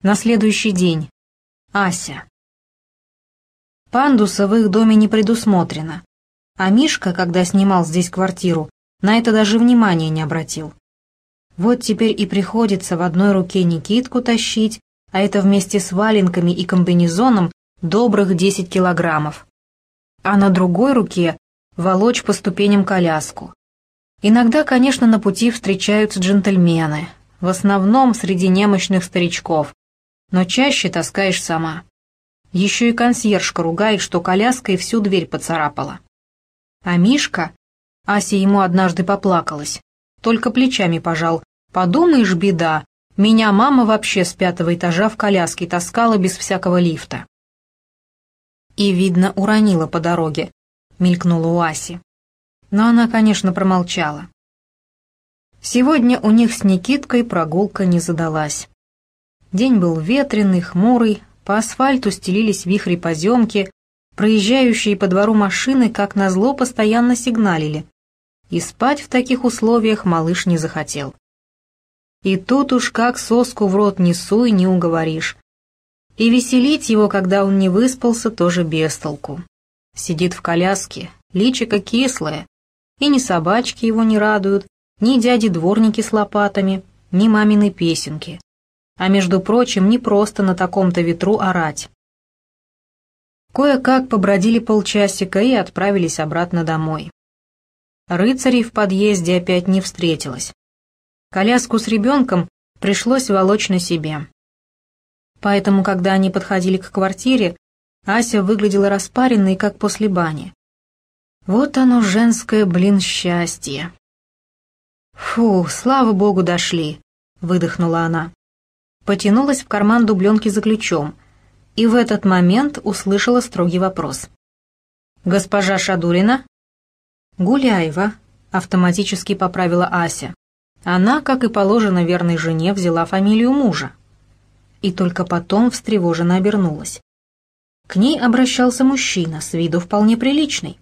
На следующий день. Ася. Пандуса в их доме не предусмотрено. А Мишка, когда снимал здесь квартиру, на это даже внимания не обратил. Вот теперь и приходится в одной руке Никитку тащить, а это вместе с валенками и комбинезоном добрых 10 килограммов. А на другой руке волочь по ступеням коляску. Иногда, конечно, на пути встречаются джентльмены, в основном среди немощных старичков, но чаще таскаешь сама. Еще и консьержка ругает, что коляской всю дверь поцарапала. А Мишка, Ася ему однажды поплакалась, только плечами пожал. Подумаешь, беда, меня мама вообще с пятого этажа в коляске таскала без всякого лифта. И, видно, уронила по дороге, мелькнула у Аси. Но она, конечно, промолчала. Сегодня у них с Никиткой прогулка не задалась. День был ветреный, хмурый, по асфальту стелились вихри поземки, проезжающие по двору машины, как назло, постоянно сигналили. И спать в таких условиях малыш не захотел. И тут уж как соску в рот несу и не уговоришь. И веселить его, когда он не выспался, тоже без толку. Сидит в коляске, личико кислое, и ни собачки его не радуют, ни дяди-дворники с лопатами, ни мамины песенки. А между прочим, не просто на таком-то ветру орать. Кое-как побродили полчасика и отправились обратно домой. Рыцарей в подъезде опять не встретилось. Коляску с ребенком пришлось волочь на себе. Поэтому, когда они подходили к квартире, Ася выглядела распаренной, как после бани. Вот оно, женское, блин, счастье. «Фу, слава богу, дошли», — выдохнула она потянулась в карман дубленки за ключом и в этот момент услышала строгий вопрос. «Госпожа Шадурина?» «Гуляева», — автоматически поправила Ася. Она, как и положено верной жене, взяла фамилию мужа. И только потом встревоженно обернулась. К ней обращался мужчина, с виду вполне приличный.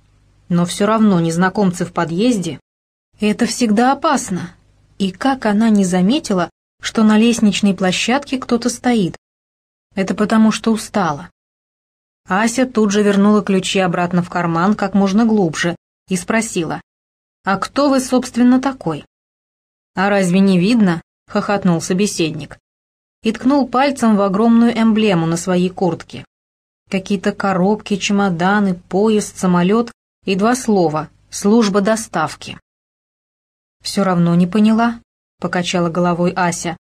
Но все равно незнакомцы в подъезде — это всегда опасно. И как она не заметила, что на лестничной площадке кто-то стоит. Это потому, что устала. Ася тут же вернула ключи обратно в карман как можно глубже и спросила, «А кто вы, собственно, такой?» «А разве не видно?» — хохотнул собеседник. И ткнул пальцем в огромную эмблему на своей куртке. Какие-то коробки, чемоданы, поезд, самолет и два слова «служба доставки». «Все равно не поняла», — покачала головой Ася.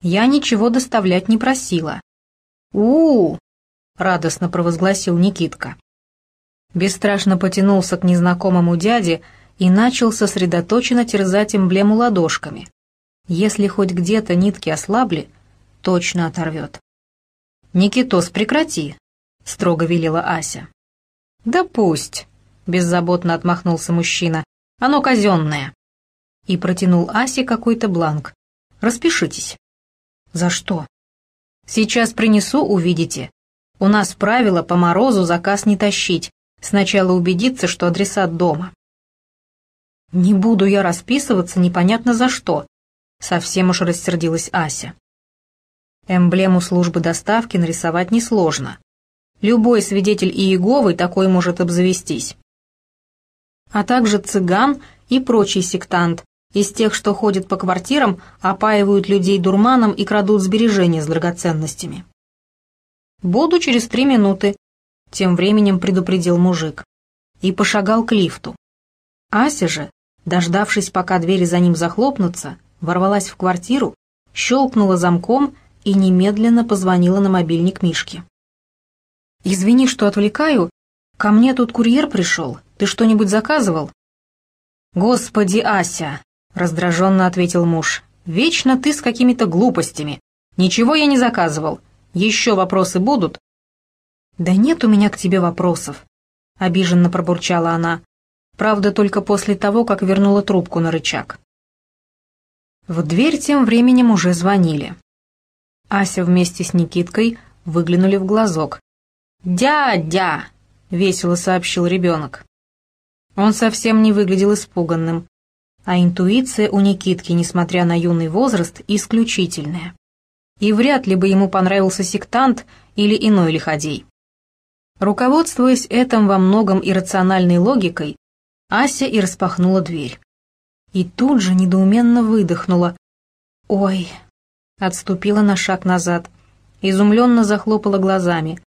«Я ничего доставлять не просила». «У-у-у!» — радостно провозгласил Никитка. Бесстрашно потянулся к незнакомому дяде и начал сосредоточенно терзать эмблему ладошками. Если хоть где-то нитки ослабли, точно оторвет. «Никитос, прекрати!» — строго велела Ася. «Да пусть!» — беззаботно отмахнулся мужчина. «Оно казенное!» И протянул Асе какой-то бланк. «Распишитесь». «За что?» «Сейчас принесу, увидите. У нас правило по морозу заказ не тащить. Сначала убедиться, что адресат дома». «Не буду я расписываться непонятно за что», — совсем уж рассердилась Ася. Эмблему службы доставки нарисовать несложно. Любой свидетель Иеговы такой может обзавестись. А также цыган и прочий сектант, из тех, что ходят по квартирам, опаивают людей дурманом и крадут сбережения с драгоценностями. «Буду через три минуты», — тем временем предупредил мужик. И пошагал к лифту. Ася же, дождавшись, пока двери за ним захлопнутся, ворвалась в квартиру, щелкнула замком и немедленно позвонила на мобильник Мишки. «Извини, что отвлекаю. Ко мне тут курьер пришел. Ты что-нибудь заказывал?» «Господи, Ася, — раздраженно ответил муж. «Вечно ты с какими-то глупостями. Ничего я не заказывал. Еще вопросы будут?» «Да нет у меня к тебе вопросов», — обиженно пробурчала она. Правда, только после того, как вернула трубку на рычаг. В дверь тем временем уже звонили. Ася вместе с Никиткой выглянули в глазок. «Дядя!» — весело сообщил ребенок. Он совсем не выглядел испуганным. А интуиция у Никитки, несмотря на юный возраст, исключительная. и вряд ли бы ему понравился сектант или иной лиходей. Руководствуясь этим во многом иррациональной логикой, Ася и распахнула дверь. И тут же недоуменно выдохнула. «Ой!» Отступила на шаг назад, изумленно захлопала глазами.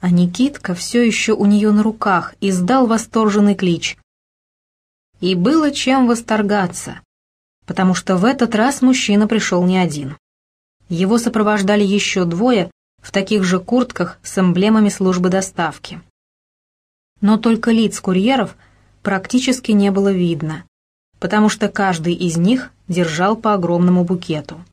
А Никитка все еще у нее на руках издал восторженный клич. И было чем восторгаться, потому что в этот раз мужчина пришел не один. Его сопровождали еще двое в таких же куртках с эмблемами службы доставки. Но только лиц курьеров практически не было видно, потому что каждый из них держал по огромному букету.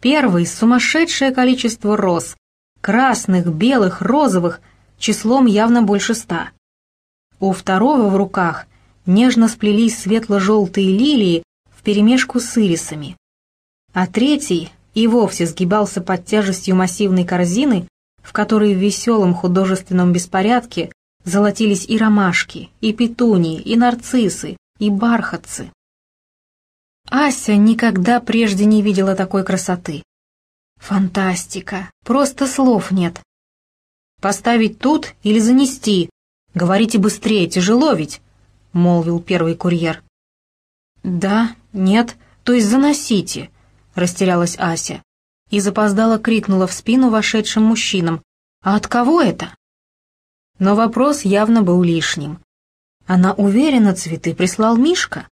Первый — сумасшедшее количество роз, красных, белых, розовых, числом явно больше ста. У второго в руках нежно сплелись светло-желтые лилии вперемешку с ирисами. А третий и вовсе сгибался под тяжестью массивной корзины, в которой в веселом художественном беспорядке золотились и ромашки, и петунии, и нарциссы, и бархатцы. Ася никогда прежде не видела такой красоты. Фантастика, просто слов нет. Поставить тут или занести? Говорите быстрее, тяжело ведь, молвил первый курьер. Да, нет, то есть заносите, растерялась Ася и запоздала крикнула в спину вошедшим мужчинам. «А от кого это?» Но вопрос явно был лишним. Она уверена, цветы прислал Мишка.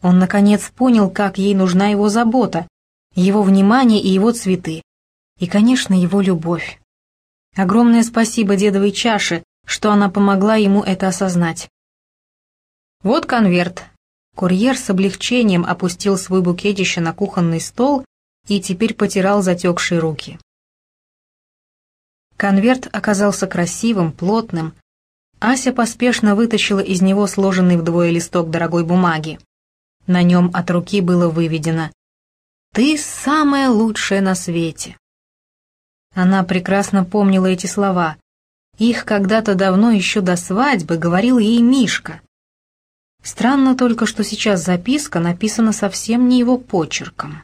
Он, наконец, понял, как ей нужна его забота, его внимание и его цветы. И, конечно, его любовь. Огромное спасибо дедовой чаше, что она помогла ему это осознать. Вот конверт. Курьер с облегчением опустил свой букетище на кухонный стол и теперь потирал затекшие руки. Конверт оказался красивым, плотным. Ася поспешно вытащила из него сложенный вдвое листок дорогой бумаги. На нем от руки было выведено «Ты самая лучшая на свете». Она прекрасно помнила эти слова. Их когда-то давно, еще до свадьбы, говорил ей Мишка. Странно только, что сейчас записка написана совсем не его почерком.